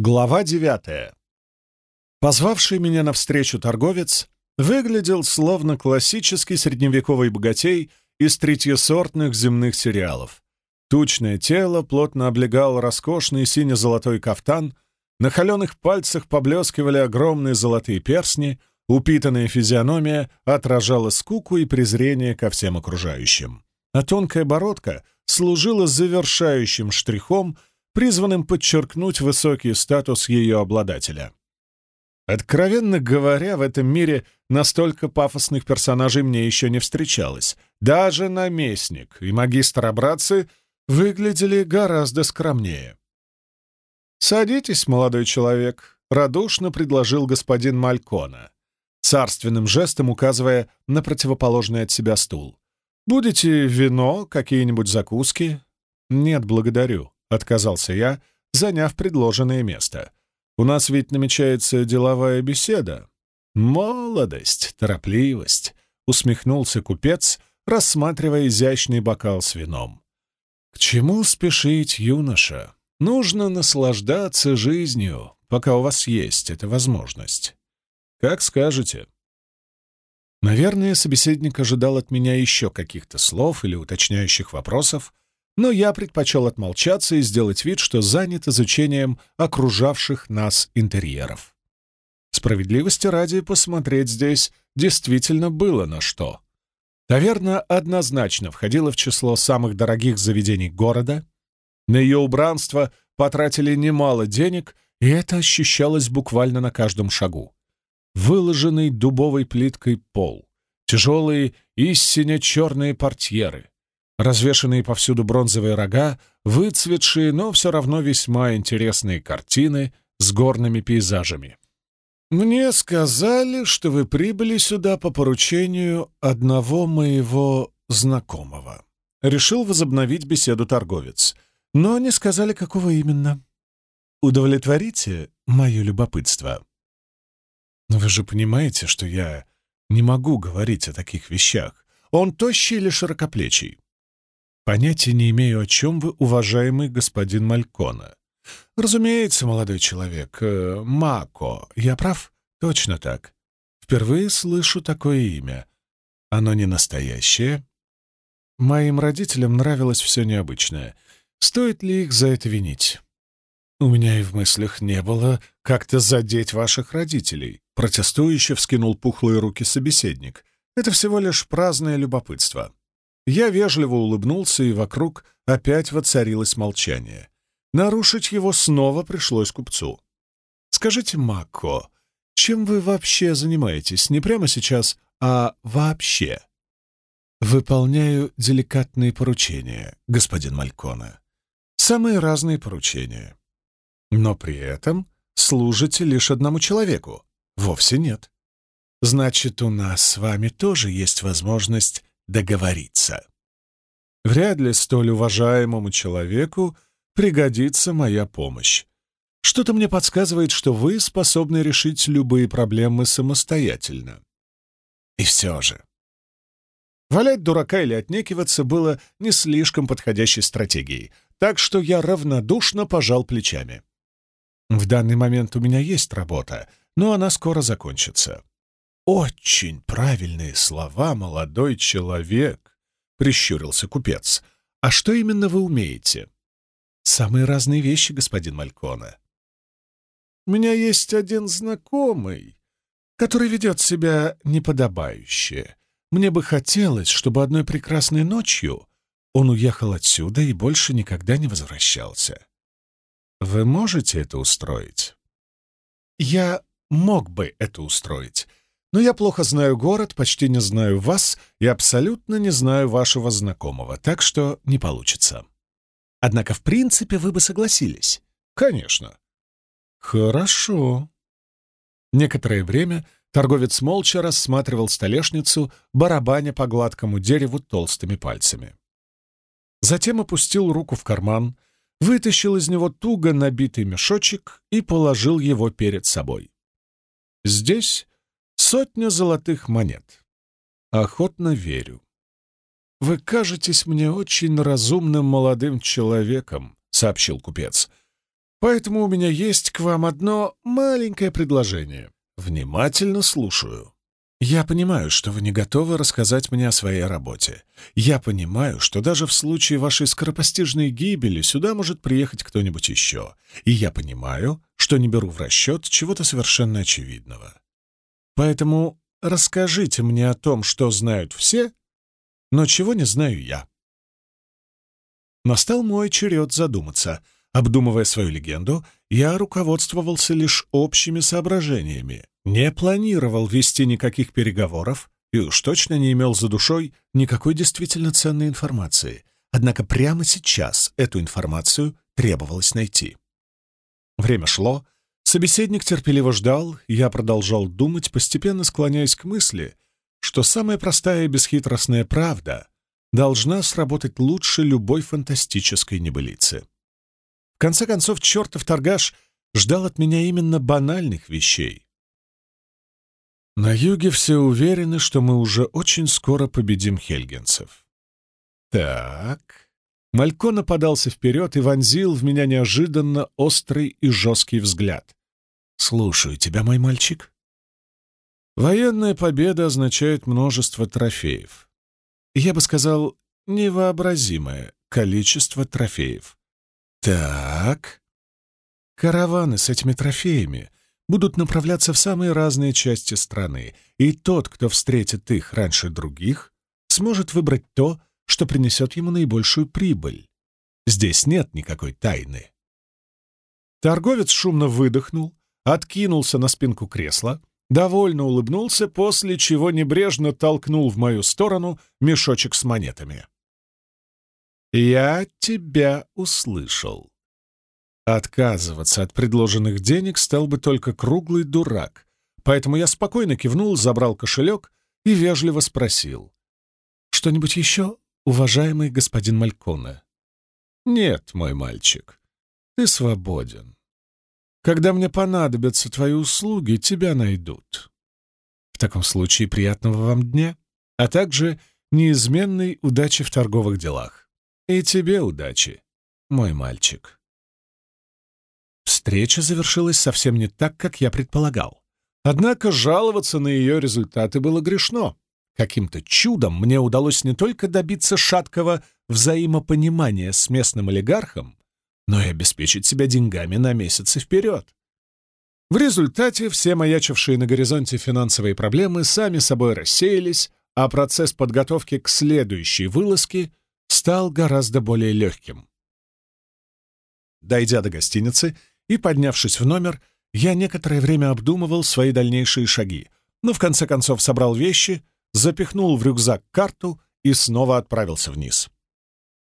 Глава девятая. Позвавший меня навстречу торговец выглядел словно классический средневековый богатей из третьесортных земных сериалов. Тучное тело плотно облегал роскошный сине-золотой кафтан, на холеных пальцах поблескивали огромные золотые перстни, упитанная физиономия отражала скуку и презрение ко всем окружающим. А тонкая бородка служила завершающим штрихом — призванным подчеркнуть высокий статус ее обладателя. Откровенно говоря, в этом мире настолько пафосных персонажей мне еще не встречалось. Даже наместник и магистр Абраци выглядели гораздо скромнее. «Садитесь, молодой человек», — радушно предложил господин Малькона, царственным жестом указывая на противоположный от себя стул. «Будете вино, какие-нибудь закуски?» «Нет, благодарю», — отказался я, заняв предложенное место. «У нас ведь намечается деловая беседа». «Молодость, торопливость», — усмехнулся купец, рассматривая изящный бокал с вином. «К чему спешить, юноша? Нужно наслаждаться жизнью, пока у вас есть эта возможность. Как скажете». Наверное, собеседник ожидал от меня еще каких-то слов или уточняющих вопросов, но я предпочел отмолчаться и сделать вид, что занят изучением окружавших нас интерьеров. Справедливости ради посмотреть здесь действительно было на что. Таверна однозначно входила в число самых дорогих заведений города. На ее убранство потратили немало денег, и это ощущалось буквально на каждом шагу. Выложенный дубовой плиткой пол, тяжелые истинно черные портьеры, развешанные повсюду бронзовые рога, выцветшие, но все равно весьма интересные картины с горными пейзажами. «Мне сказали, что вы прибыли сюда по поручению одного моего знакомого». Решил возобновить беседу торговец, но не сказали, какого именно. «Удовлетворите мое любопытство?» «Но вы же понимаете, что я не могу говорить о таких вещах. Он тощий или широкоплечий?» Понятия не имею, о чем вы, уважаемый господин Малькона. Разумеется, молодой человек, э, Мако. Я прав? Точно так. Впервые слышу такое имя. Оно не настоящее. Моим родителям нравилось все необычное. Стоит ли их за это винить? У меня и в мыслях не было как-то задеть ваших родителей. Протестующе вскинул пухлые руки собеседник. Это всего лишь праздное любопытство. Я вежливо улыбнулся, и вокруг опять воцарилось молчание. Нарушить его снова пришлось купцу. «Скажите, Мако, чем вы вообще занимаетесь? Не прямо сейчас, а вообще?» «Выполняю деликатные поручения, господин Малькона. Самые разные поручения. Но при этом служите лишь одному человеку. Вовсе нет. Значит, у нас с вами тоже есть возможность договориться. Вряд ли столь уважаемому человеку пригодится моя помощь. Что-то мне подсказывает, что вы способны решить любые проблемы самостоятельно. И все же. Валять дурака или отнекиваться было не слишком подходящей стратегией, так что я равнодушно пожал плечами. В данный момент у меня есть работа, но она скоро закончится. «Очень правильные слова, молодой человек», — прищурился купец. «А что именно вы умеете?» «Самые разные вещи, господин Малькона». «У меня есть один знакомый, который ведет себя неподобающе. Мне бы хотелось, чтобы одной прекрасной ночью он уехал отсюда и больше никогда не возвращался. Вы можете это устроить?» «Я мог бы это устроить» Но я плохо знаю город, почти не знаю вас и абсолютно не знаю вашего знакомого, так что не получится. Однако, в принципе, вы бы согласились. Конечно. Хорошо. Некоторое время торговец молча рассматривал столешницу, барабаня по гладкому дереву толстыми пальцами. Затем опустил руку в карман, вытащил из него туго набитый мешочек и положил его перед собой. Здесь Сотня золотых монет. Охотно верю. «Вы кажетесь мне очень разумным молодым человеком», — сообщил купец. Поэтому у меня есть к вам одно маленькое предложение. Внимательно слушаю. Я понимаю, что вы не готовы рассказать мне о своей работе. Я понимаю, что даже в случае вашей скоропостижной гибели сюда может приехать кто-нибудь еще. И я понимаю, что не беру в расчет чего-то совершенно очевидного. Поэтому расскажите мне о том, что знают все, но чего не знаю я. Настал мой черед задуматься. Обдумывая свою легенду, я руководствовался лишь общими соображениями, не планировал вести никаких переговоров и уж точно не имел за душой никакой действительно ценной информации. Однако прямо сейчас эту информацию требовалось найти. Время шло, собеседник терпеливо ждал, я продолжал думать, постепенно склоняясь к мысли, что самая простая и бесхитростная правда должна сработать лучше любой фантастической небылицы. В конце концов, чертов торгаш ждал от меня именно банальных вещей. На юге все уверены, что мы уже очень скоро победим хельгенцев. Так. Малько подался вперед и вонзил в меня неожиданно острый и жесткий взгляд. «Слушаю тебя, мой мальчик». Военная победа означает множество трофеев. Я бы сказал, невообразимое количество трофеев. Так. Караваны с этими трофеями будут направляться в самые разные части страны, и тот, кто встретит их раньше других, сможет выбрать то, что принесет ему наибольшую прибыль. Здесь нет никакой тайны. Торговец шумно выдохнул, откинулся на спинку кресла, довольно улыбнулся, после чего небрежно толкнул в мою сторону мешочек с монетами. «Я тебя услышал», Отказываться от предложенных денег стал бы только круглый дурак, поэтому я спокойно кивнул, забрал кошелек и вежливо спросил. «Что-нибудь еще, уважаемый господин Мальконе?» «Нет, мой мальчик, ты свободен. Когда мне понадобятся твои услуги, тебя найдут. В таком случае приятного вам дня, а также неизменной удачи в торговых делах. И тебе удачи, мой мальчик». Встреча завершилась совсем не так, как я предполагал. Однако жаловаться на ее результаты было грешно. Каким-то чудом мне удалось не только добиться шаткого взаимопонимания с местным олигархом, но и обеспечить себя деньгами на месяцы вперед. В результате все маячившие на горизонте финансовые проблемы сами собой рассеялись, а процесс подготовки к следующей вылазке стал гораздо более легким. Дойдя до гостиницы, и, поднявшись в номер, я некоторое время обдумывал свои дальнейшие шаги, но в конце концов собрал вещи, запихнул в рюкзак карту и снова отправился вниз.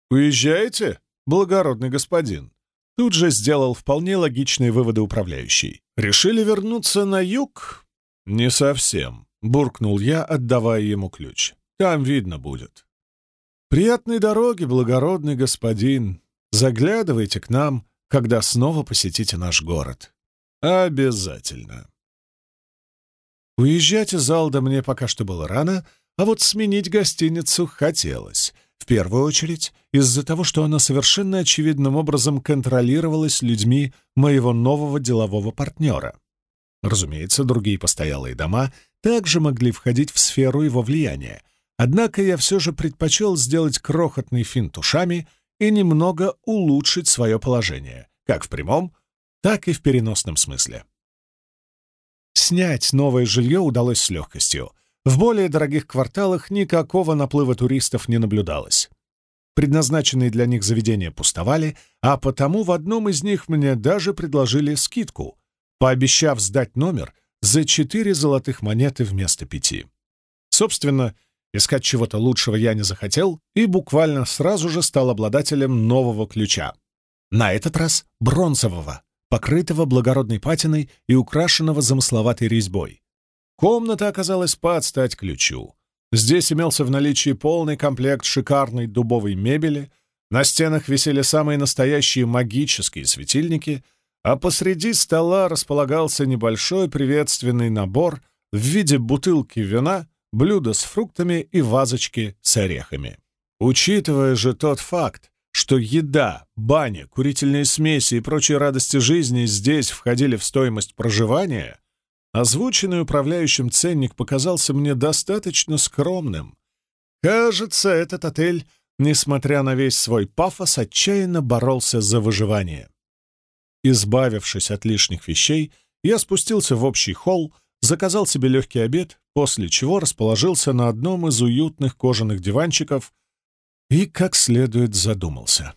«Уезжаете, благородный господин?» Тут же сделал вполне логичные выводы управляющий. «Решили вернуться на юг?» «Не совсем», — буркнул я, отдавая ему ключ. «Там видно будет». «Приятной дороги, благородный господин. Заглядывайте к нам когда снова посетите наш город. Обязательно. Уезжать из Алда мне пока что было рано, а вот сменить гостиницу хотелось. В первую очередь из-за того, что она совершенно очевидным образом контролировалась людьми моего нового делового партнера. Разумеется, другие постоялые дома также могли входить в сферу его влияния, однако я все же предпочел сделать крохотный финт ушами — и немного улучшить свое положение, как в прямом, так и в переносном смысле. Снять новое жилье удалось с легкостью. В более дорогих кварталах никакого наплыва туристов не наблюдалось. Предназначенные для них заведения пустовали, а потому в одном из них мне даже предложили скидку, пообещав сдать номер за четыре золотых монеты вместо пяти. Собственно, Искать чего-то лучшего я не захотел и буквально сразу же стал обладателем нового ключа. На этот раз бронзового, покрытого благородной патиной и украшенного замысловатой резьбой. Комната оказалась под стать ключу. Здесь имелся в наличии полный комплект шикарной дубовой мебели, на стенах висели самые настоящие магические светильники, а посреди стола располагался небольшой приветственный набор в виде бутылки вина блюда с фруктами и вазочки с орехами. Учитывая же тот факт, что еда, баня, курительные смеси и прочие радости жизни здесь входили в стоимость проживания, озвученный управляющим ценник показался мне достаточно скромным. Кажется, этот отель, несмотря на весь свой пафос, отчаянно боролся за выживание. Избавившись от лишних вещей, я спустился в общий холл, заказал себе легкий обед, после чего расположился на одном из уютных кожаных диванчиков и как следует задумался.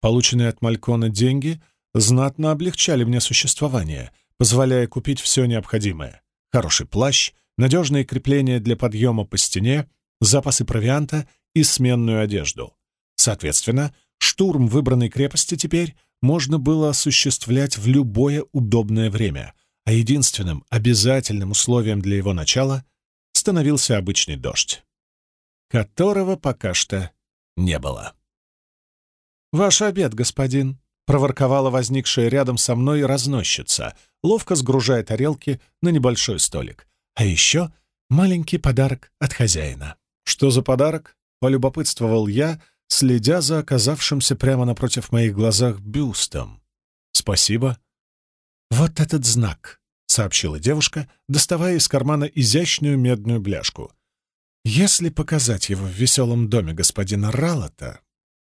Полученные от Малькона деньги знатно облегчали мне существование, позволяя купить все необходимое — хороший плащ, надежные крепления для подъема по стене, запасы провианта и сменную одежду. Соответственно, штурм выбранной крепости теперь можно было осуществлять в любое удобное время, а единственным обязательным условием для его начала становился обычный дождь, которого пока что не было. «Ваш обед, господин», — проворковала возникшая рядом со мной разносчица, ловко сгружая тарелки на небольшой столик. «А еще маленький подарок от хозяина». «Что за подарок?» — полюбопытствовал я, следя за оказавшимся прямо напротив моих глазах бюстом. «Спасибо». «Вот этот знак», — сообщила девушка, доставая из кармана изящную медную бляшку. «Если показать его в веселом доме господина Ралата,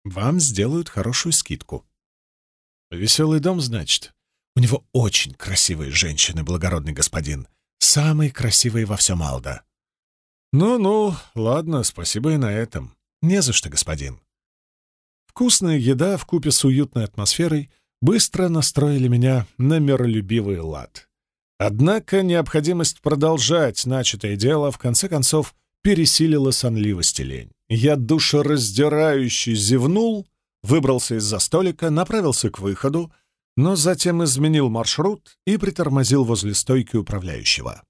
вам сделают хорошую скидку». «Веселый дом, значит?» «У него очень красивые женщины, благородный господин. Самые красивые во всем Алда». «Ну-ну, ладно, спасибо и на этом. Не за что, господин». Вкусная еда в купе с уютной атмосферой быстро настроили меня на миролюбивый лад. Однако необходимость продолжать начатое дело в конце концов пересилила сонливость и лень. Я душераздирающе зевнул, выбрался из-за столика, направился к выходу, но затем изменил маршрут и притормозил возле стойки управляющего.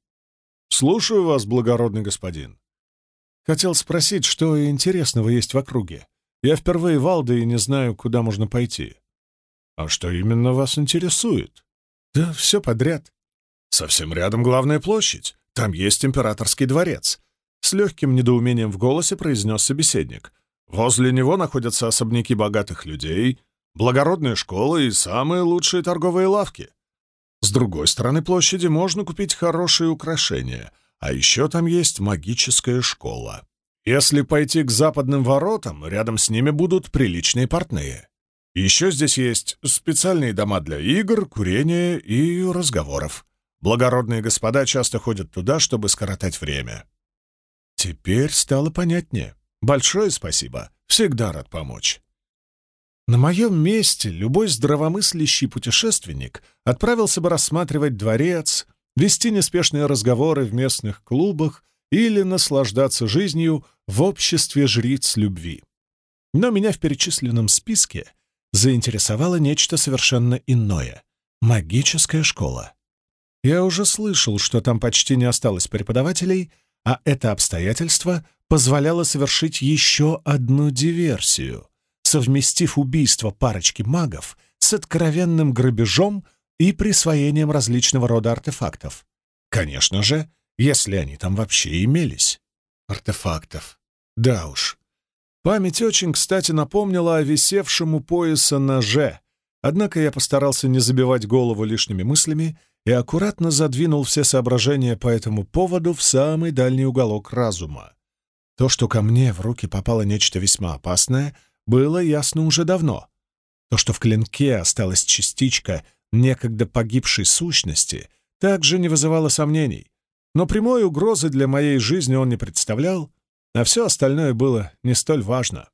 «Слушаю вас, благородный господин». Хотел спросить, что интересного есть в округе. Я впервые в Алде и не знаю, куда можно пойти. А что именно вас интересует? Да все подряд. Совсем рядом главная площадь. Там есть императорский дворец. С легким недоумением в голосе произнес собеседник. Возле него находятся особняки богатых людей, благородные школы и самые лучшие торговые лавки. С другой стороны площади можно купить хорошие украшения, а еще там есть магическая школа. Если пойти к западным воротам, рядом с ними будут приличные портные. Еще здесь есть специальные дома для игр, курения и разговоров. Благородные господа часто ходят туда, чтобы скоротать время. Теперь стало понятнее. Большое спасибо. Всегда рад помочь. На моем месте любой здравомыслящий путешественник отправился бы рассматривать дворец, вести неспешные разговоры в местных клубах или наслаждаться жизнью в обществе жриц любви. Но меня в перечисленном списке заинтересовало нечто совершенно иное — магическая школа. Я уже слышал, что там почти не осталось преподавателей, а это обстоятельство позволяло совершить еще одну диверсию, совместив убийство парочки магов с откровенным грабежом и присвоением различного рода артефактов. Конечно же, если они там вообще имелись. Артефактов. Да уж. Память очень, кстати, напомнила о висевшем у пояса ноже, однако я постарался не забивать голову лишними мыслями и аккуратно задвинул все соображения по этому поводу в самый дальний уголок разума. То, что ко мне в руки попало нечто весьма опасное, было ясно уже давно. То, что в клинке осталась частичка некогда погибшей сущности, также не вызывало сомнений но прямой угрозы для моей жизни он не представлял, а все остальное было не столь важно.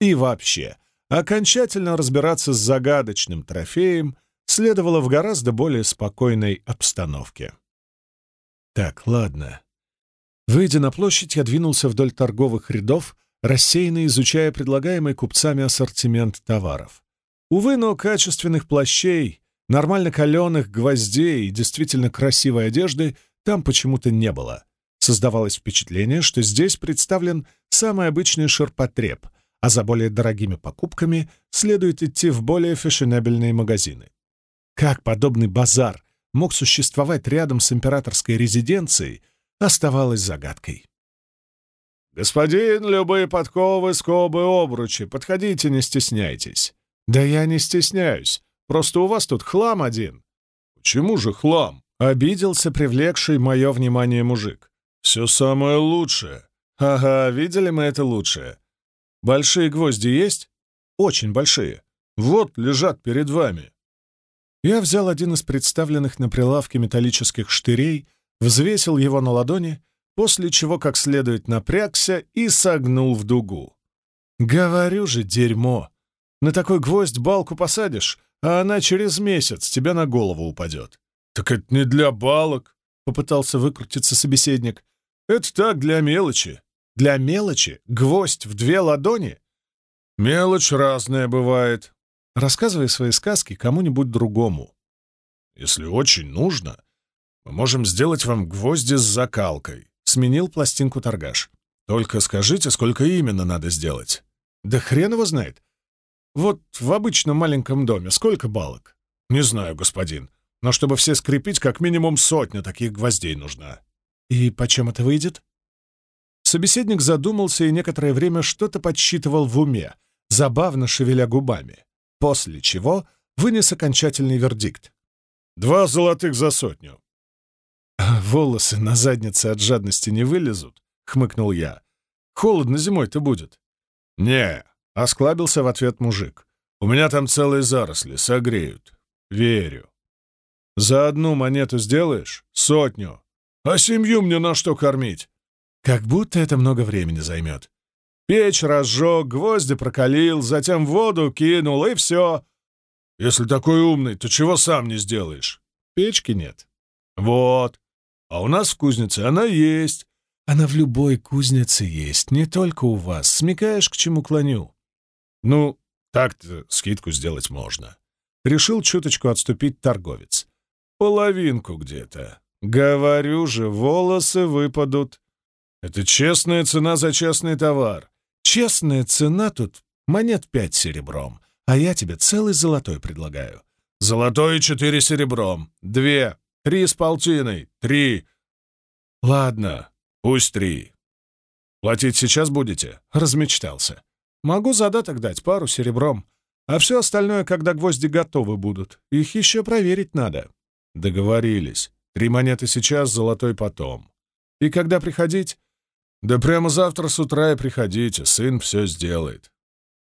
И вообще, окончательно разбираться с загадочным трофеем следовало в гораздо более спокойной обстановке. Так, ладно. Выйдя на площадь, я двинулся вдоль торговых рядов, рассеянно изучая предлагаемый купцами ассортимент товаров. Увы, но качественных плащей, нормально каленых гвоздей и действительно красивой одежды — там почему-то не было. Создавалось впечатление, что здесь представлен самый обычный ширпотреб, а за более дорогими покупками следует идти в более фешенебельные магазины. Как подобный базар мог существовать рядом с императорской резиденцией, оставалось загадкой. «Господин, любые подковы, скобы, обручи, подходите, не стесняйтесь». «Да я не стесняюсь, просто у вас тут хлам один». «Почему же хлам?» — обиделся привлекший мое внимание мужик. «Все самое лучшее». «Ага, видели мы это лучшее. Большие гвозди есть?» «Очень большие. Вот лежат перед вами». Я взял один из представленных на прилавке металлических штырей, взвесил его на ладони, после чего как следует напрягся и согнул в дугу. «Говорю же, дерьмо! На такой гвоздь балку посадишь, а она через месяц тебе на голову упадет». «Так это не для балок», — попытался выкрутиться собеседник. «Это так, для мелочи». «Для мелочи? Гвоздь в две ладони?» «Мелочь разная бывает», Рассказывай свои сказки кому-нибудь другому. Если очень нужно, можем сделать вам гвозди с закалкой. Сменил пластинку торгаш. Только скажите, сколько именно надо сделать. Да хрен его знает. Вот в обычном маленьком доме сколько балок? Не знаю, господин. Но чтобы все скрепить, как минимум сотня таких гвоздей нужна. И почем это выйдет? Собеседник задумался и некоторое время что-то подсчитывал в уме, забавно шевеля губами после чего вынес окончательный вердикт. «Два золотых за сотню». «Волосы на заднице от жадности не вылезут», — хмыкнул я. «Холодно зимой-то будет». «Не», — осклабился в ответ мужик. «У меня там целые заросли, согреют. Верю». «За одну монету сделаешь? Сотню. А семью мне на что кормить?» «Как будто это много времени займет. Печь разжег, гвозди прокалил, затем воду кинул, и все. Если такой умный, то чего сам не сделаешь? Печки нет. Вот. А у нас в кузнице она есть. Она в любой кузнице есть, не только у вас. Смекаешь, к чему клоню? Ну, так-то скидку сделать можно. Решил чуточку отступить торговец. Половинку где-то. Говорю же, волосы выпадут. Это честная цена за честный товар. Честная цена тут монет пять серебром, а я тебе целый золотой предлагаю. Золотой четыре серебром, две, три с полтиной, три. Ладно, пусть три. Платить сейчас будете? Размечтался. Могу задаток дать пару серебром, а все остальное, когда гвозди готовы будут. Их еще проверить надо. Договорились. Три монеты сейчас, золотой потом. И когда приходить, «Да прямо завтра с утра и приходите, сын все сделает».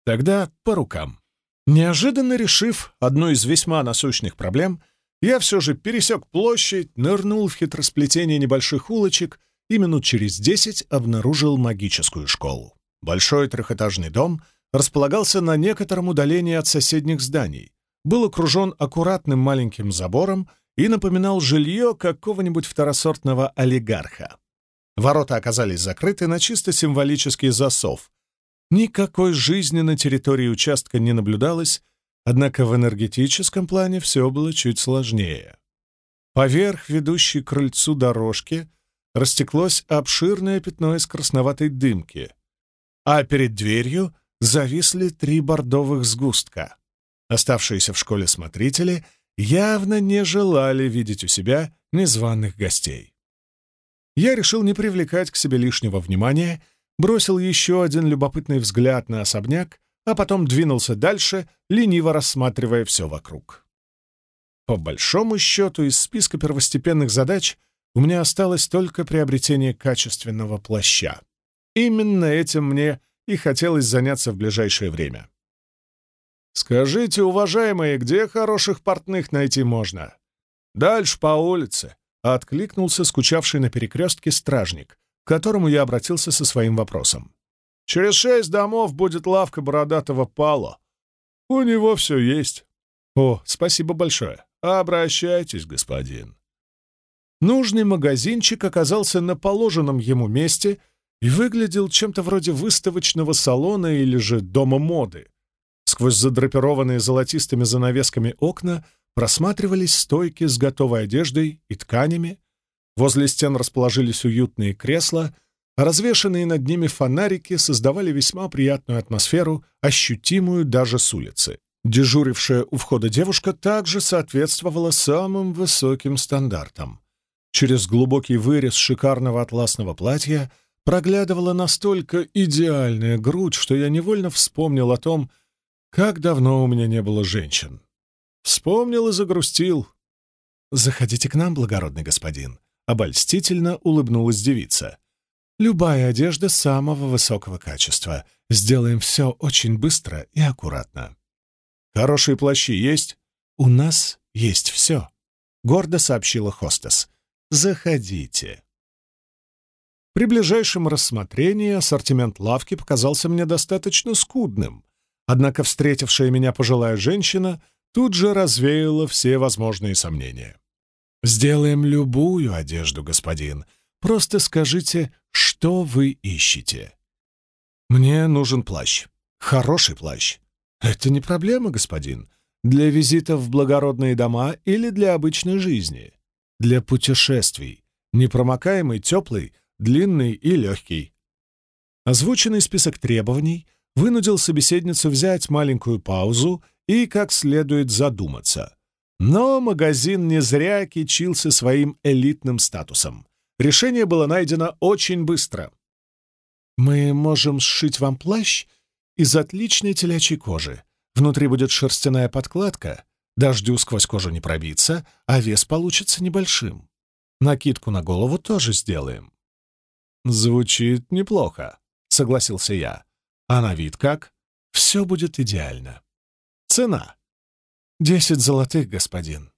Тогда по рукам. Неожиданно решив одну из весьма насущных проблем, я все же пересек площадь, нырнул в хитросплетение небольших улочек и минут через десять обнаружил магическую школу. Большой трехэтажный дом располагался на некотором удалении от соседних зданий, был окружен аккуратным маленьким забором и напоминал жилье какого-нибудь второсортного олигарха. Ворота оказались закрыты на чисто символический засов. Никакой жизни на территории участка не наблюдалось, однако в энергетическом плане все было чуть сложнее. Поверх ведущей к крыльцу дорожки растеклось обширное пятно из красноватой дымки, а перед дверью зависли три бордовых сгустка. Оставшиеся в школе смотрители явно не желали видеть у себя незваных гостей я решил не привлекать к себе лишнего внимания, бросил еще один любопытный взгляд на особняк, а потом двинулся дальше, лениво рассматривая все вокруг. По большому счету, из списка первостепенных задач у меня осталось только приобретение качественного плаща. Именно этим мне и хотелось заняться в ближайшее время. «Скажите, уважаемые, где хороших портных найти можно?» «Дальше по улице откликнулся скучавший на перекрестке стражник, к которому я обратился со своим вопросом. «Через шесть домов будет лавка бородатого Пало. У него все есть». «О, спасибо большое. Обращайтесь, господин». Нужный магазинчик оказался на положенном ему месте и выглядел чем-то вроде выставочного салона или же дома моды. Сквозь задрапированные золотистыми занавесками окна просматривались стойки с готовой одеждой и тканями, возле стен расположились уютные кресла, развешанные над ними фонарики создавали весьма приятную атмосферу, ощутимую даже с улицы. Дежурившая у входа девушка также соответствовала самым высоким стандартам. Через глубокий вырез шикарного атласного платья проглядывала настолько идеальная грудь, что я невольно вспомнил о том, как давно у меня не было женщин. Вспомнил и загрустил. «Заходите к нам, благородный господин», — обольстительно улыбнулась девица. «Любая одежда самого высокого качества. Сделаем все очень быстро и аккуратно». «Хорошие плащи есть?» «У нас есть все», — гордо сообщила хостес. «Заходите». При ближайшем рассмотрении ассортимент лавки показался мне достаточно скудным, однако встретившая меня пожилая женщина тут же развеяла все возможные сомнения. «Сделаем любую одежду, господин. Просто скажите, что вы ищете?» «Мне нужен плащ. Хороший плащ. Это не проблема, господин. Для визитов в благородные дома или для обычной жизни. Для путешествий. Непромокаемый, теплый, длинный и легкий». Озвученный список требований вынудил собеседницу взять маленькую паузу и как следует задуматься. Но магазин не зря кичился своим элитным статусом. Решение было найдено очень быстро. «Мы можем сшить вам плащ из отличной телячьей кожи. Внутри будет шерстяная подкладка, дождю сквозь кожу не пробиться, а вес получится небольшим. Накидку на голову тоже сделаем». «Звучит неплохо», — согласился я. «А на вид как?» «Все будет идеально». «Цена?» «Десять золотых, господин».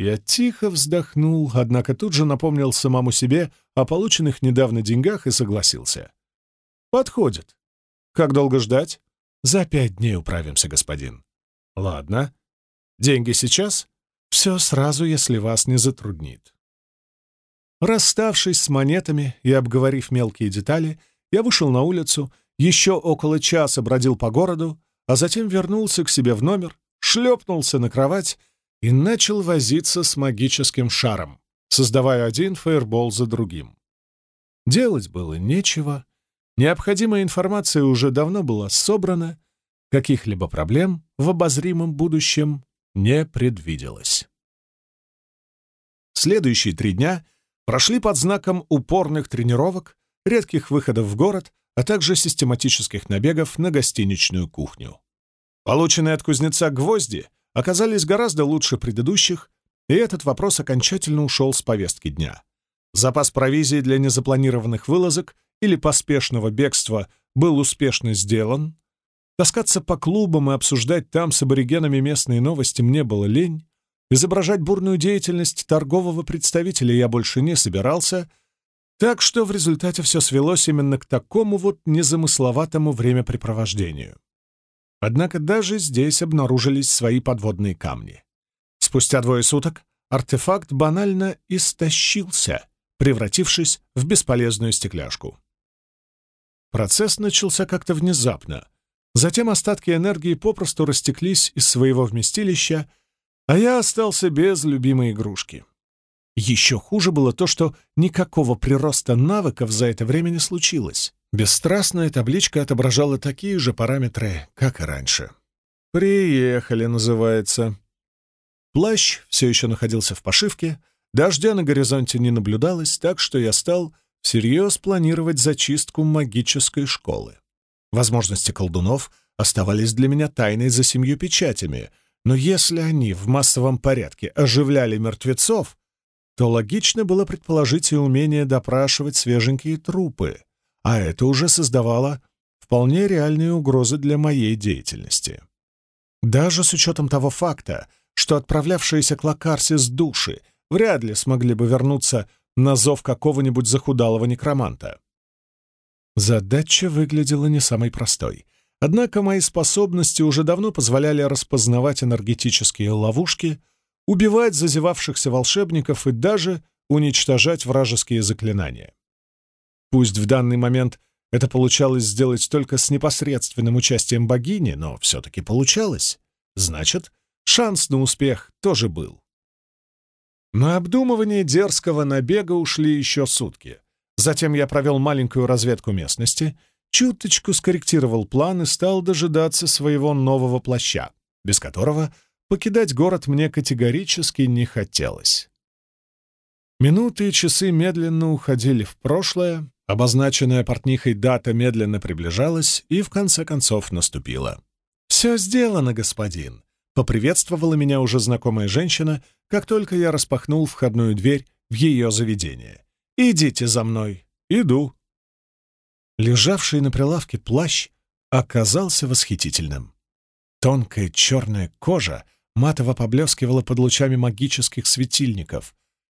Я тихо вздохнул, однако тут же напомнил самому себе о полученных недавно деньгах и согласился. «Подходит. Как долго ждать?» «За пять дней управимся, господин». «Ладно. Деньги сейчас?» «Все сразу, если вас не затруднит». Расставшись с монетами и обговорив мелкие детали, я вышел на улицу, еще около часа бродил по городу, а затем вернулся к себе в номер, шлепнулся на кровать и начал возиться с магическим шаром, создавая один фаербол за другим. Делать было нечего, необходимая информация уже давно была собрана, каких-либо проблем в обозримом будущем не предвиделось. Следующие три дня прошли под знаком упорных тренировок, редких выходов в город, а также систематических набегов на гостиничную кухню. Полученные от кузнеца гвозди оказались гораздо лучше предыдущих, и этот вопрос окончательно ушел с повестки дня. Запас провизии для незапланированных вылазок или поспешного бегства был успешно сделан. Таскаться по клубам и обсуждать там с аборигенами местные новости мне было лень. Изображать бурную деятельность торгового представителя я больше не собирался, так что в результате все свелось именно к такому вот незамысловатому времяпрепровождению. Однако даже здесь обнаружились свои подводные камни. Спустя двое суток артефакт банально истощился, превратившись в бесполезную стекляшку. Процесс начался как-то внезапно. Затем остатки энергии попросту растеклись из своего вместилища, а я остался без любимой игрушки. Еще хуже было то, что никакого прироста навыков за это время не случилось. Бесстрастная табличка отображала такие же параметры, как и раньше. «Приехали» называется. Плащ все еще находился в пошивке, дождя на горизонте не наблюдалось, так что я стал всерьез планировать зачистку магической школы. Возможности колдунов оставались для меня тайной за семью печатями, но если они в массовом порядке оживляли мертвецов, то логично было предположить и умение допрашивать свеженькие трупы — а это уже создавало вполне реальные угрозы для моей деятельности. Даже с учетом того факта, что отправлявшиеся к Лакарсе с души вряд ли смогли бы вернуться на зов какого-нибудь захудалого некроманта. Задача выглядела не самой простой. Однако мои способности уже давно позволяли распознавать энергетические ловушки, убивать зазевавшихся волшебников и даже уничтожать вражеские заклинания. Пусть в данный момент это получалось сделать только с непосредственным участием богини, но все-таки получалось. Значит, шанс на успех тоже был. На обдумывание дерзкого набега ушли еще сутки. Затем я провел маленькую разведку местности, чуточку скорректировал план и стал дожидаться своего нового плаща, без которого покидать город мне категорически не хотелось. Минуты и часы медленно уходили в прошлое, Обозначенная портнихой дата медленно приближалась и в конце концов наступила. «Все сделано, господин», — поприветствовала меня уже знакомая женщина, как только я распахнул входную дверь в ее заведение. «Идите за мной». «Иду». Лежавший на прилавке плащ оказался восхитительным. Тонкая черная кожа матово поблескивала под лучами магических светильников.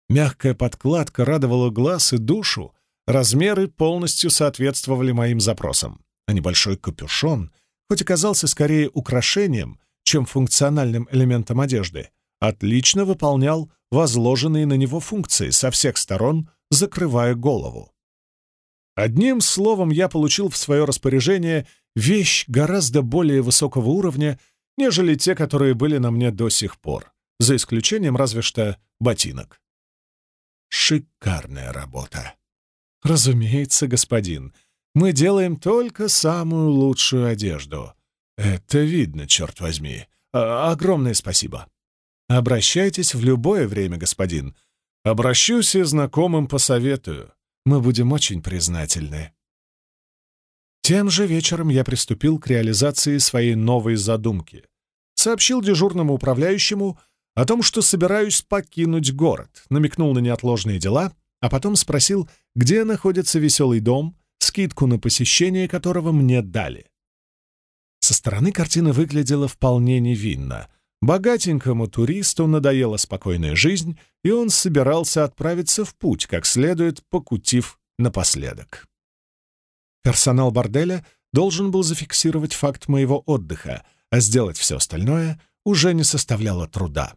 Мягкая подкладка радовала глаз и душу, размеры полностью соответствовали моим запросам, а небольшой капюшон, хоть и казался скорее украшением, чем функциональным элементом одежды, отлично выполнял возложенные на него функции со всех сторон, закрывая голову. Одним словом, я получил в свое распоряжение вещь гораздо более высокого уровня, нежели те, которые были на мне до сих пор, за исключением разве что ботинок. Шикарная работа. Разумеется, господин, мы делаем только самую лучшую одежду. Это видно, черт возьми. А огромное спасибо. Обращайтесь в любое время, господин. Обращусь и знакомым посоветую. Мы будем очень признательны. Тем же вечером я приступил к реализации своей новой задумки. Сообщил дежурному управляющему о том, что собираюсь покинуть город, намекнул на неотложные дела, а потом спросил, где находится веселый дом, скидку на посещение которого мне дали. Со стороны картина выглядела вполне невинно. Богатенькому туристу надоела спокойная жизнь, и он собирался отправиться в путь, как следует покутив напоследок. Персонал борделя должен был зафиксировать факт моего отдыха, а сделать все остальное уже не составляло труда.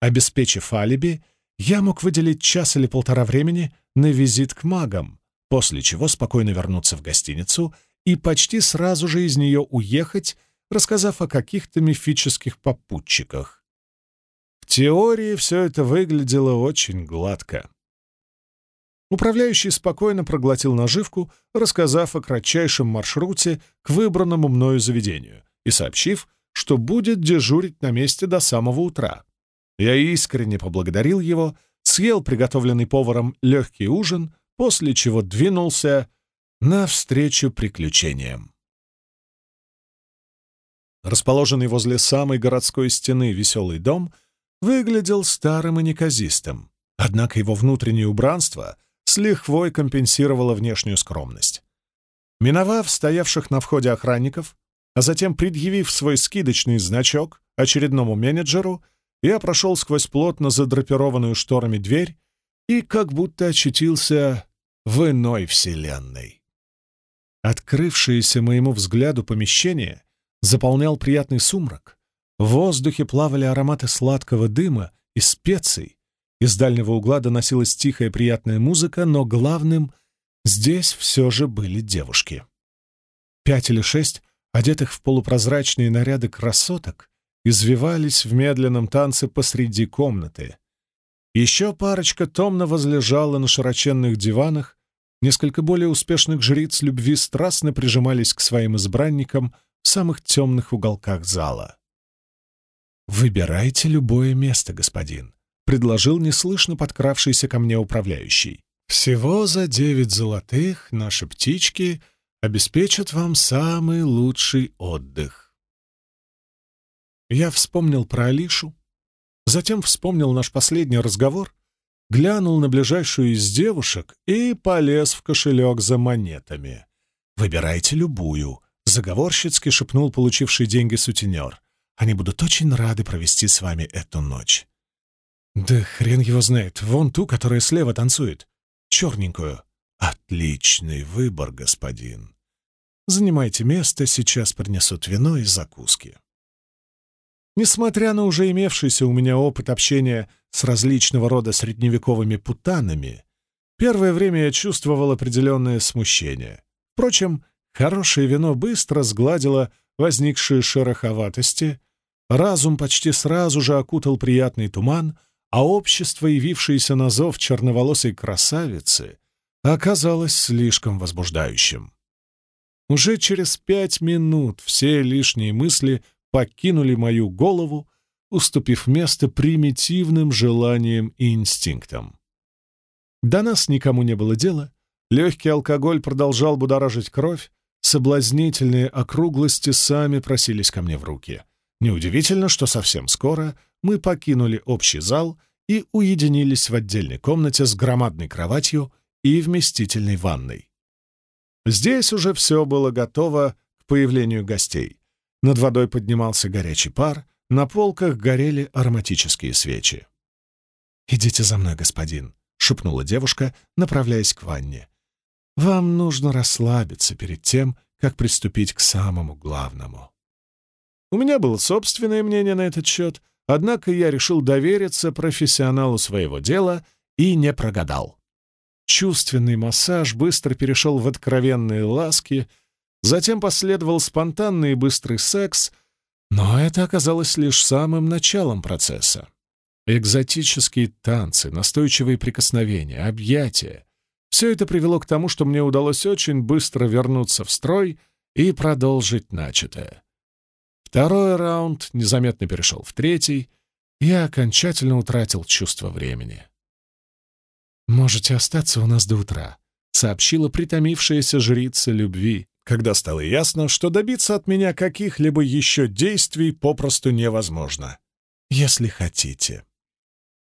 Обеспечив алиби, я мог выделить час или полтора времени на визит к магам, после чего спокойно вернуться в гостиницу и почти сразу же из нее уехать, рассказав о каких-то мифических попутчиках. В теории все это выглядело очень гладко. Управляющий спокойно проглотил наживку, рассказав о кратчайшем маршруте к выбранному мною заведению и сообщив, что будет дежурить на месте до самого утра. Я искренне поблагодарил его, съел приготовленный поваром легкий ужин, после чего двинулся навстречу приключениям. Расположенный возле самой городской стены веселый дом выглядел старым и неказистым, однако его внутреннее убранство — с лихвой компенсировала внешнюю скромность. Миновав стоявших на входе охранников, а затем предъявив свой скидочный значок очередному менеджеру, я прошел сквозь плотно задрапированную шторами дверь и как будто очутился в иной вселенной. Открывшееся моему взгляду помещение заполнял приятный сумрак. В воздухе плавали ароматы сладкого дыма и специй, из дальнего угла доносилась тихая приятная музыка, но главным здесь все же были девушки. Пять или шесть, одетых в полупрозрачные наряды красоток, извивались в медленном танце посреди комнаты. Еще парочка томно возлежала на широченных диванах, несколько более успешных жриц любви страстно прижимались к своим избранникам в самых темных уголках зала. «Выбирайте любое место, господин предложил неслышно подкравшийся ко мне управляющий. «Всего за девять золотых наши птички обеспечат вам самый лучший отдых». Я вспомнил про Алишу, затем вспомнил наш последний разговор, глянул на ближайшую из девушек и полез в кошелек за монетами. «Выбирайте любую», — заговорщицки шепнул получивший деньги сутенер. «Они будут очень рады провести с вами эту ночь». «Да хрен его знает. Вон ту, которая слева танцует. Черненькую». «Отличный выбор, господин. Занимайте место, сейчас принесут вино и закуски». Несмотря на уже имевшийся у меня опыт общения с различного рода средневековыми путанами, первое время я чувствовал определенное смущение. Впрочем, хорошее вино быстро сгладило возникшие шероховатости, разум почти сразу же окутал приятный туман — а общество, явившееся на зов черноволосой красавицы, оказалось слишком возбуждающим. Уже через пять минут все лишние мысли покинули мою голову, уступив место примитивным желаниям и инстинктам. До нас никому не было дела, Легкий алкоголь продолжал будоражить кровь, соблазнительные округлости сами просились ко мне в руки. Неудивительно, что совсем скоро мы покинули общий зал и уединились в отдельной комнате с громадной кроватью и вместительной ванной. Здесь уже все было готово к появлению гостей. Над водой поднимался горячий пар, на полках горели ароматические свечи. «Идите за мной, господин», — шепнула девушка, направляясь к ванне. «Вам нужно расслабиться перед тем, как приступить к самому главному». У меня было собственное мнение на этот счет, однако я решил довериться профессионалу своего дела и не прогадал. Чувственный массаж быстро перешел в откровенные ласки, затем последовал спонтанный и быстрый секс, но это оказалось лишь самым началом процесса. Экзотические танцы, настойчивые прикосновения, объятия — все это привело к тому, что мне удалось очень быстро вернуться в строй и продолжить начатое. Второй раунд незаметно перешел в третий, и я окончательно утратил чувство времени. «Можете остаться у нас до утра», — сообщила притомившаяся жрица любви, когда стало ясно, что добиться от меня каких-либо еще действий попросту невозможно. «Если хотите».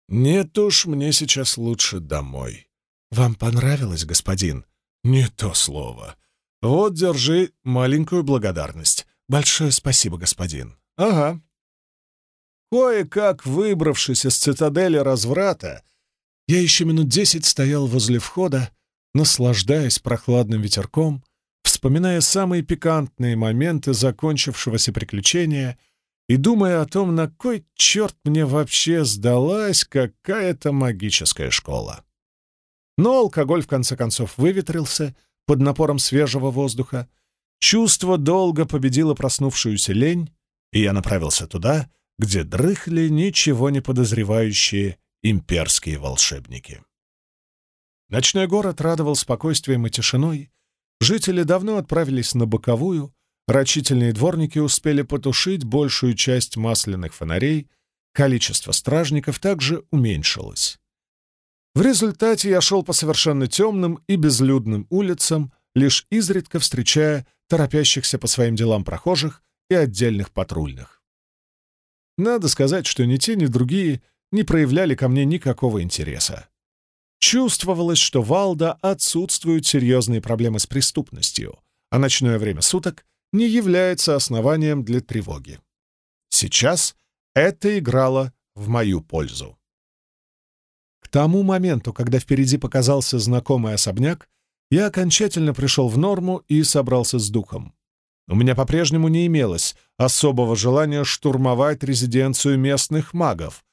«Нет уж, мне сейчас лучше домой». «Вам понравилось, господин?» «Не то слово. Вот, держи маленькую благодарность. «Большое спасибо, господин». «Ага». Кое-как выбравшись из цитадели разврата, я еще минут десять стоял возле входа, наслаждаясь прохладным ветерком, вспоминая самые пикантные моменты закончившегося приключения и думая о том, на кой черт мне вообще сдалась какая-то магическая школа. Но алкоголь в конце концов выветрился под напором свежего воздуха, Чувство долго победило проснувшуюся лень, и я направился туда, где дрыхли ничего не подозревающие имперские волшебники. Ночной город радовал спокойствием и тишиной. Жители давно отправились на боковую, рачительные дворники успели потушить большую часть масляных фонарей, количество стражников также уменьшилось. В результате я шел по совершенно темным и безлюдным улицам, лишь изредка встречая торопящихся по своим делам прохожих и отдельных патрульных. Надо сказать, что ни те, ни другие не проявляли ко мне никакого интереса. Чувствовалось, что в Алда отсутствуют серьезные проблемы с преступностью, а ночное время суток не является основанием для тревоги. Сейчас это играло в мою пользу. К тому моменту, когда впереди показался знакомый особняк, я окончательно пришел в норму и собрался с духом. У меня по-прежнему не имелось особого желания штурмовать резиденцию местных магов,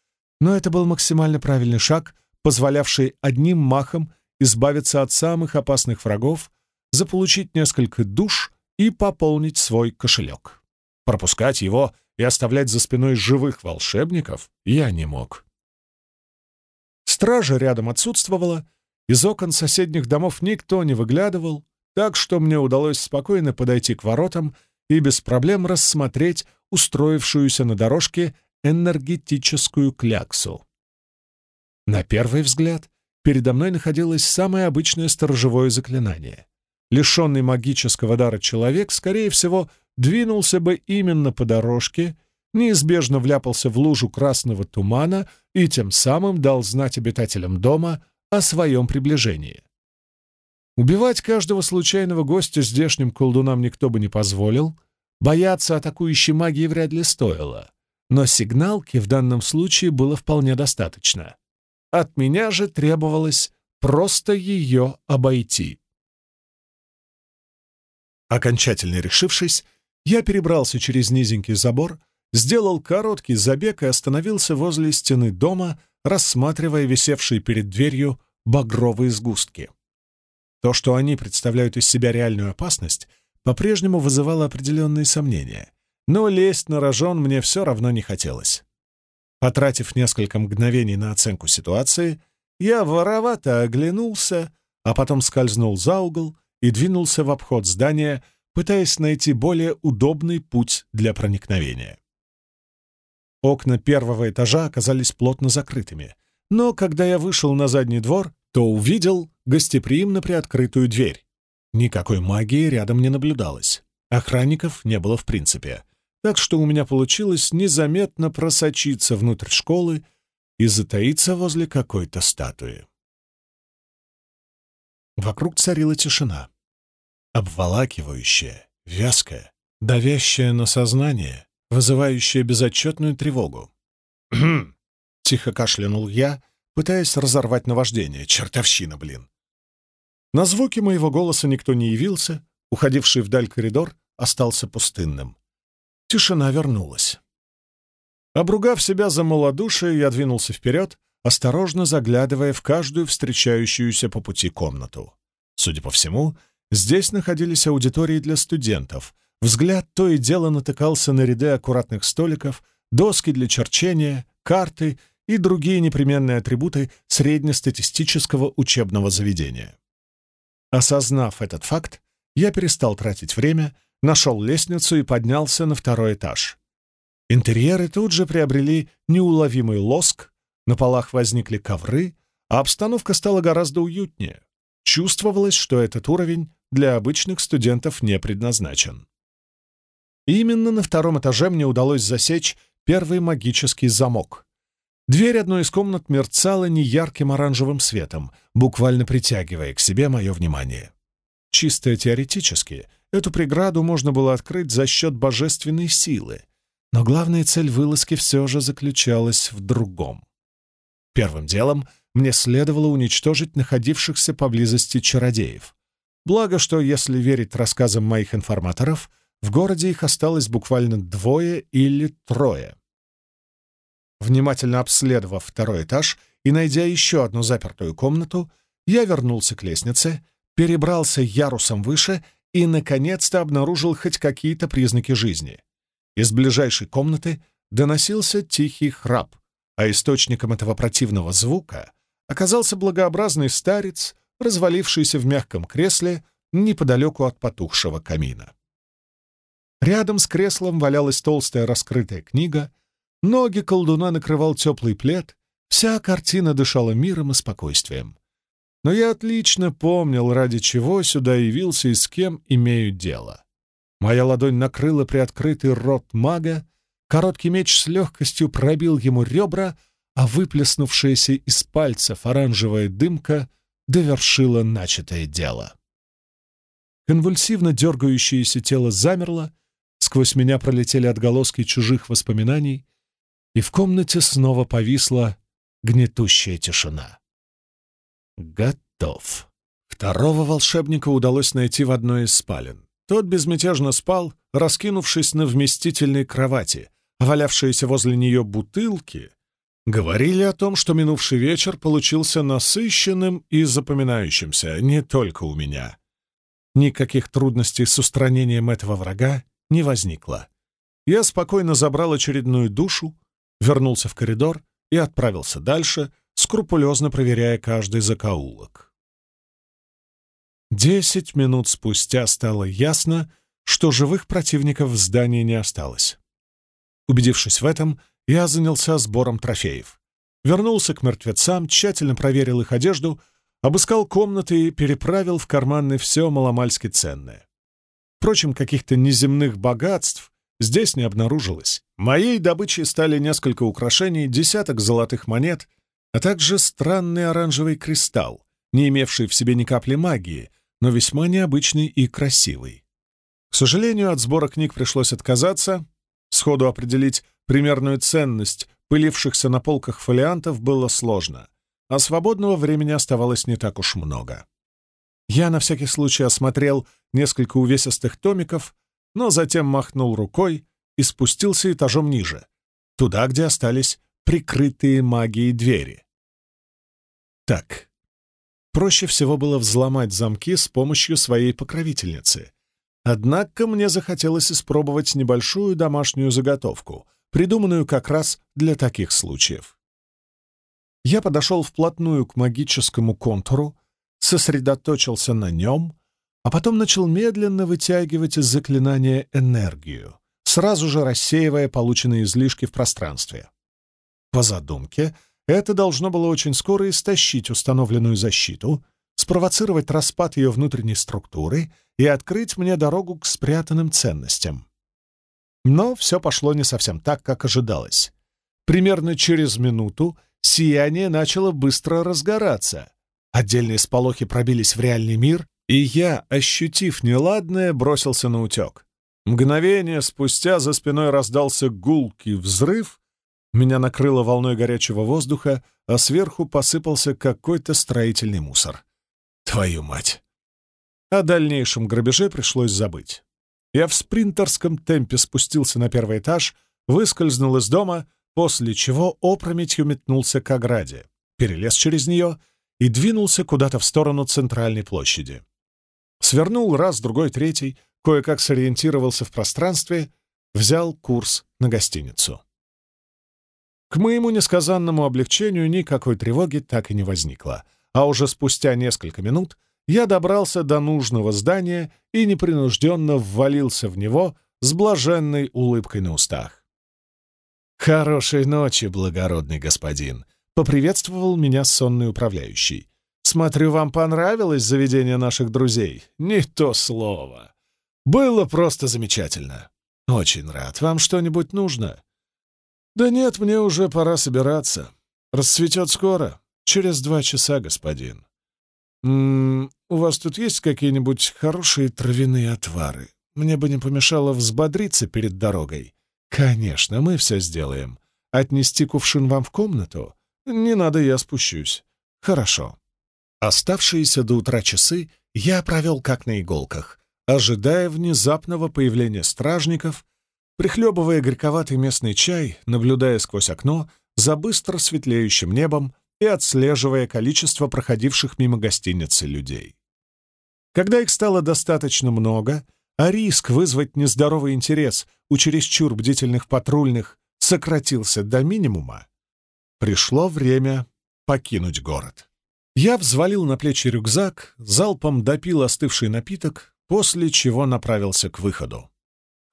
но это был максимально правильный шаг, позволявший одним махом избавиться от самых опасных врагов, заполучить несколько душ и пополнить свой кошелек. Пропускать его и оставлять за спиной живых волшебников я не мог. Стража рядом отсутствовала, из окон соседних домов никто не выглядывал, так что мне удалось спокойно подойти к воротам и без проблем рассмотреть устроившуюся на дорожке энергетическую кляксу. На первый взгляд передо мной находилось самое обычное сторожевое заклинание. Лишенный магического дара человек, скорее всего, двинулся бы именно по дорожке, неизбежно вляпался в лужу красного тумана и тем самым дал знать обитателям дома о своем приближении. Убивать каждого случайного гостя здешним колдунам никто бы не позволил, бояться атакующей магии вряд ли стоило, но сигналки в данном случае было вполне достаточно. От меня же требовалось просто ее обойти. Окончательно решившись, я перебрался через низенький забор, сделал короткий забег и остановился возле стены дома, рассматривая висевшие перед дверью багровые сгустки. То, что они представляют из себя реальную опасность, по-прежнему вызывало определенные сомнения, но лезть на рожон мне все равно не хотелось. Потратив несколько мгновений на оценку ситуации, я воровато оглянулся, а потом скользнул за угол и двинулся в обход здания, пытаясь найти более удобный путь для проникновения. Окна первого этажа оказались плотно закрытыми, но когда я вышел на задний двор, то увидел гостеприимно приоткрытую дверь. Никакой магии рядом не наблюдалось. Охранников не было в принципе. Так что у меня получилось незаметно просочиться внутрь школы и затаиться возле какой-то статуи. Вокруг царила тишина. Обволакивающая, вязкая, давящая на сознание, вызывающая безотчетную тревогу. тихо кашлянул я, пытаясь разорвать наваждение. Чертовщина, блин! На звуки моего голоса никто не явился, уходивший вдаль коридор остался пустынным. Тишина вернулась. Обругав себя за малодушие, я двинулся вперед, осторожно заглядывая в каждую встречающуюся по пути комнату. Судя по всему, здесь находились аудитории для студентов. Взгляд то и дело натыкался на ряды аккуратных столиков, доски для черчения, карты и другие непременные атрибуты среднестатистического учебного заведения. Осознав этот факт, я перестал тратить время, нашел лестницу и поднялся на второй этаж. Интерьеры тут же приобрели неуловимый лоск, на полах возникли ковры, а обстановка стала гораздо уютнее. Чувствовалось, что этот уровень для обычных студентов не предназначен. именно на втором этаже мне удалось засечь первый магический замок. Дверь одной из комнат мерцала неярким оранжевым светом, буквально притягивая к себе мое внимание. Чисто теоретически, эту преграду можно было открыть за счет божественной силы, но главная цель вылазки все же заключалась в другом. Первым делом мне следовало уничтожить находившихся поблизости чародеев. Благо, что, если верить рассказам моих информаторов, в городе их осталось буквально двое или трое. Внимательно обследовав второй этаж и найдя еще одну запертую комнату, я вернулся к лестнице, перебрался ярусом выше и, наконец-то, обнаружил хоть какие-то признаки жизни. Из ближайшей комнаты доносился тихий храп, а источником этого противного звука оказался благообразный старец, развалившийся в мягком кресле неподалеку от потухшего камина. Рядом с креслом валялась толстая раскрытая книга, ноги колдуна накрывал теплый плед, вся картина дышала миром и спокойствием. Но я отлично помнил, ради чего сюда явился и с кем имею дело. Моя ладонь накрыла приоткрытый рот мага, короткий меч с легкостью пробил ему ребра, а выплеснувшаяся из пальцев оранжевая дымка довершила начатое дело. Конвульсивно дергающееся тело замерло, сквозь меня пролетели отголоски чужих воспоминаний, и в комнате снова повисла гнетущая тишина. Готов. Второго волшебника удалось найти в одной из спален. Тот безмятежно спал, раскинувшись на вместительной кровати, а валявшиеся возле нее бутылки говорили о том, что минувший вечер получился насыщенным и запоминающимся не только у меня. Никаких трудностей с устранением этого врага не возникло. Я спокойно забрал очередную душу, вернулся в коридор и отправился дальше, скрупулезно проверяя каждый закоулок. Десять минут спустя стало ясно, что живых противников в здании не осталось. Убедившись в этом, я занялся сбором трофеев. Вернулся к мертвецам, тщательно проверил их одежду, обыскал комнаты и переправил в карманы все маломальски ценное. Впрочем, каких-то неземных богатств здесь не обнаружилось. Моей добычей стали несколько украшений, десяток золотых монет, а также странный оранжевый кристалл, не имевший в себе ни капли магии, но весьма необычный и красивый. К сожалению, от сбора книг пришлось отказаться. Сходу определить примерную ценность пылившихся на полках фолиантов было сложно, а свободного времени оставалось не так уж много. Я на всякий случай осмотрел несколько увесистых томиков, но затем махнул рукой и спустился этажом ниже, туда, где остались прикрытые магией двери. Так, проще всего было взломать замки с помощью своей покровительницы. Однако мне захотелось испробовать небольшую домашнюю заготовку, придуманную как раз для таких случаев. Я подошел вплотную к магическому контуру, сосредоточился на нем, а потом начал медленно вытягивать из заклинания энергию, сразу же рассеивая полученные излишки в пространстве. По задумке, это должно было очень скоро истощить установленную защиту, спровоцировать распад ее внутренней структуры и открыть мне дорогу к спрятанным ценностям. Но все пошло не совсем так, как ожидалось. Примерно через минуту сияние начало быстро разгораться. Отдельные сполохи пробились в реальный мир, и я, ощутив неладное, бросился на утек. Мгновение спустя за спиной раздался гулкий взрыв, меня накрыло волной горячего воздуха, а сверху посыпался какой-то строительный мусор. Твою мать! О дальнейшем грабеже пришлось забыть. Я в спринтерском темпе спустился на первый этаж, выскользнул из дома, после чего опрометью метнулся к ограде, перелез через нее и двинулся куда-то в сторону центральной площади. Свернул раз, другой, третий, кое-как сориентировался в пространстве, взял курс на гостиницу. К моему несказанному облегчению никакой тревоги так и не возникло, а уже спустя несколько минут я добрался до нужного здания и непринужденно ввалился в него с блаженной улыбкой на устах. «Хорошей ночи, благородный господин!» — поприветствовал меня сонный управляющий. «Смотрю, вам понравилось заведение наших друзей? Не то слово. Было просто замечательно. Очень рад. Вам что-нибудь нужно?» «Да нет, мне уже пора собираться. Расцветет скоро. Через два часа, господин». «М у вас тут есть какие-нибудь хорошие травяные отвары? Мне бы не помешало взбодриться перед дорогой». «Конечно, мы все сделаем. Отнести кувшин вам в комнату? Не надо, я спущусь». «Хорошо». Оставшиеся до утра часы я провел как на иголках, ожидая внезапного появления стражников — прихлебывая горьковатый местный чай, наблюдая сквозь окно за быстро светлеющим небом и отслеживая количество проходивших мимо гостиницы людей. Когда их стало достаточно много, а риск вызвать нездоровый интерес у чересчур бдительных патрульных сократился до минимума, пришло время покинуть город. Я взвалил на плечи рюкзак, залпом допил остывший напиток, после чего направился к выходу.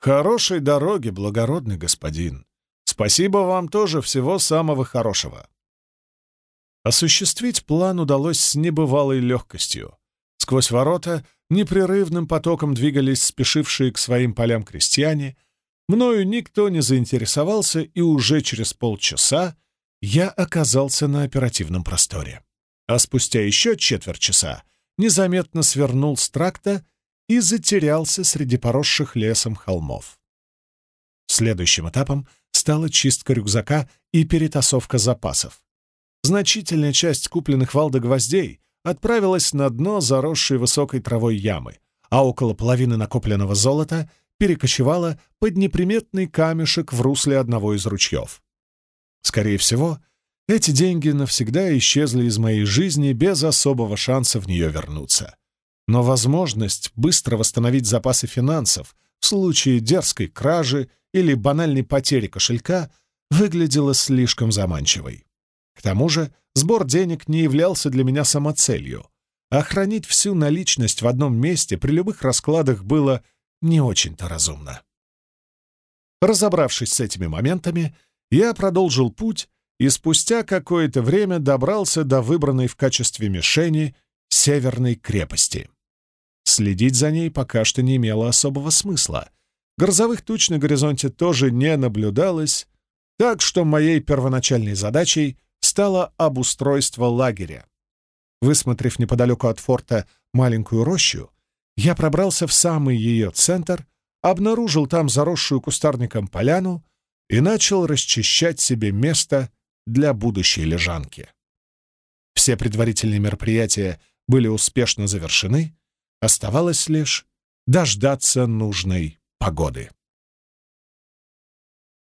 Хорошей дороги, благородный господин. Спасибо вам тоже всего самого хорошего. Осуществить план удалось с небывалой легкостью. Сквозь ворота непрерывным потоком двигались спешившие к своим полям крестьяне. Мною никто не заинтересовался, и уже через полчаса я оказался на оперативном просторе. А спустя еще четверть часа незаметно свернул с тракта и затерялся среди поросших лесом холмов. Следующим этапом стала чистка рюкзака и перетасовка запасов. Значительная часть купленных Валда гвоздей отправилась на дно заросшей высокой травой ямы, а около половины накопленного золота перекочевала под неприметный камешек в русле одного из ручьев. Скорее всего, эти деньги навсегда исчезли из моей жизни без особого шанса в нее вернуться но возможность быстро восстановить запасы финансов в случае дерзкой кражи или банальной потери кошелька выглядела слишком заманчивой. К тому же сбор денег не являлся для меня самоцелью, а хранить всю наличность в одном месте при любых раскладах было не очень-то разумно. Разобравшись с этими моментами, я продолжил путь и спустя какое-то время добрался до выбранной в качестве мишени Северной крепости. Следить за ней пока что не имело особого смысла. Грозовых туч на горизонте тоже не наблюдалось, так что моей первоначальной задачей стало обустройство лагеря. Высмотрев неподалеку от форта маленькую рощу, я пробрался в самый ее центр, обнаружил там заросшую кустарником поляну и начал расчищать себе место для будущей лежанки. Все предварительные мероприятия были успешно завершены, Оставалось лишь дождаться нужной погоды.